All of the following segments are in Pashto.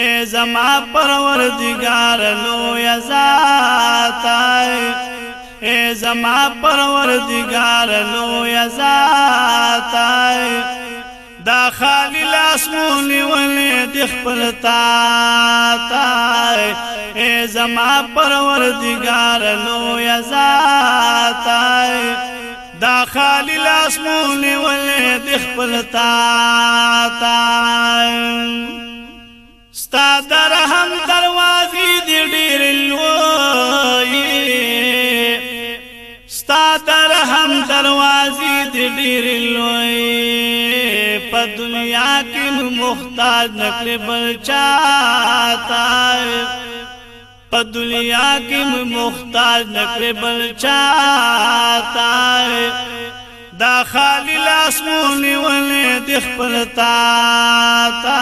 اے زما پروردگار لوی ذات اے زما پروردگار لوی ذات دا خالی لاس مونی ولی د خپل تا اے زما پروردگار لوی ذات دا خالی لاس مونی ولی د خپل تا ستا در هم دروازې دی ډېر لوی ستا در هم دروازې دی ډېر لوی په دنیا کې محتاج نکړي بل چاته په دنیا کې محتاج نکړي بل چاته دا خالی لاس مونی ولی دخ پلتا تا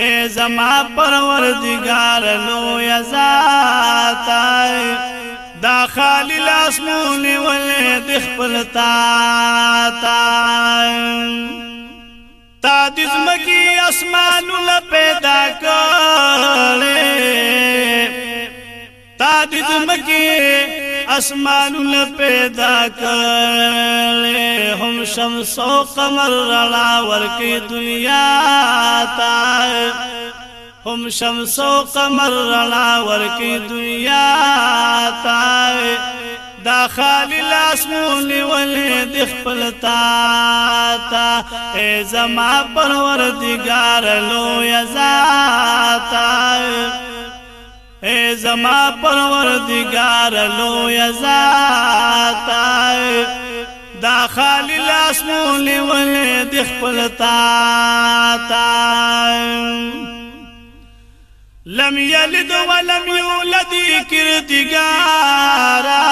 اے زما پروردگار لو یزات دا خالی لاس مول ول د خپل تا تا تا د زمکی اسمانو ل پیدا کړې تا د زمکی اسمانونه پیدا کړل هم شمس او قمر رڼا ورکی دنیا هم شمس او قمر رڼا ورکی دنیا تا دا خالی لاس مولی ولی دی خپل تا تا ای زما پروردگار لوی ذاتا ای زما پروردگار لوی ذاتا دا خالی لاس مولی ولی دی خپل تا تا لم يلد ولم يولد كردگارا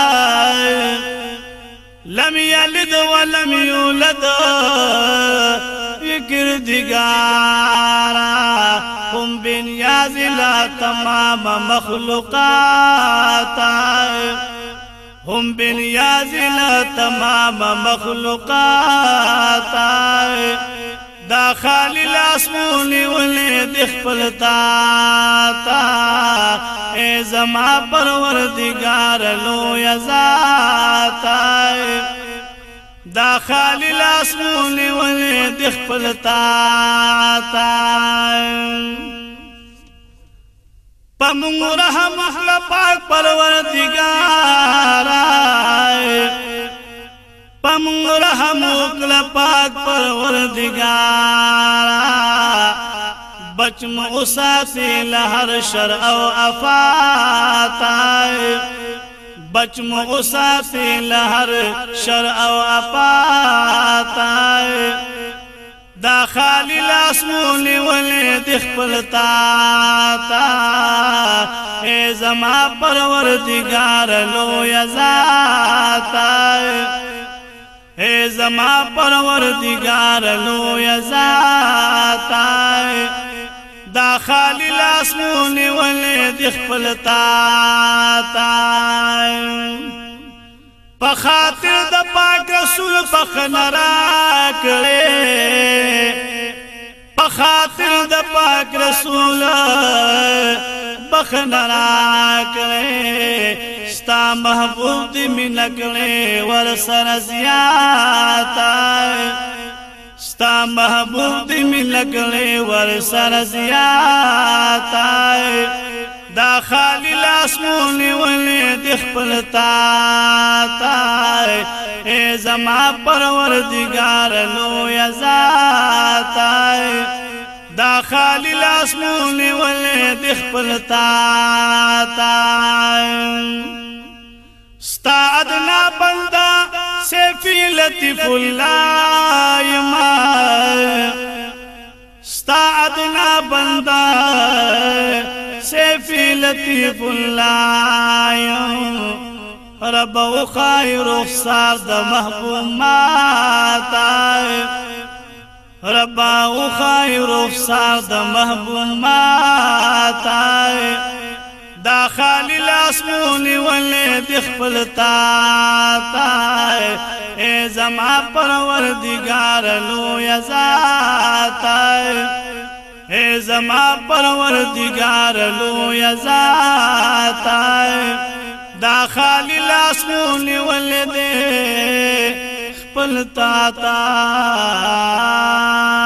لم يلد ولم يولد کردگارا هم بنیاز لا تمام مخلوقاتا هم بنیاز لا تمام مخلوقاتا دا خالی لاس مولی ولی دخپل تا تا اے زما پروردگار لو یزاتا دا خالی لاس مولی ولی دخپل تا تا پمونگ رحم اخلا پاک پروردگارا پمون رحم وکلا پاک پروردگارا بچم اوساتی لهر شر او افاتا بچم اوساتی لهر شر او افاتا دا خالی لاسمون ولی د خپل تا تا ای زما پروردگار لو یزا تا اے زما پروردگار لو یزات دا خالی لاس مون ولې د خپل تا تا په خاطر د پاک رسول فخ نرا کړې په خاطر د پاک رسول بخ نرا کړې ستا محبوب دی منکلی ور سر زیاتا ستا محبوب دی منکلی ور سر زیاتا دا خالی لاس مولی ولی دی خپل تا تا اے زما پرور دیگار لو یزاتا دا خالی لاس مولی ولی دی خپل تا تا لطیف الله یما ستا ادنا بندا سیفی لطیف الله رب او خای رخصار د محبوب ماتا رب او خای رخصار د محبوب ماتا دا خالی لاسمونی خپل تا تا اے زما پروردگار لوی ذاتا اے زما پروردگار لوی ذاتا دا خالی لاس مونی ولده خپل تا تا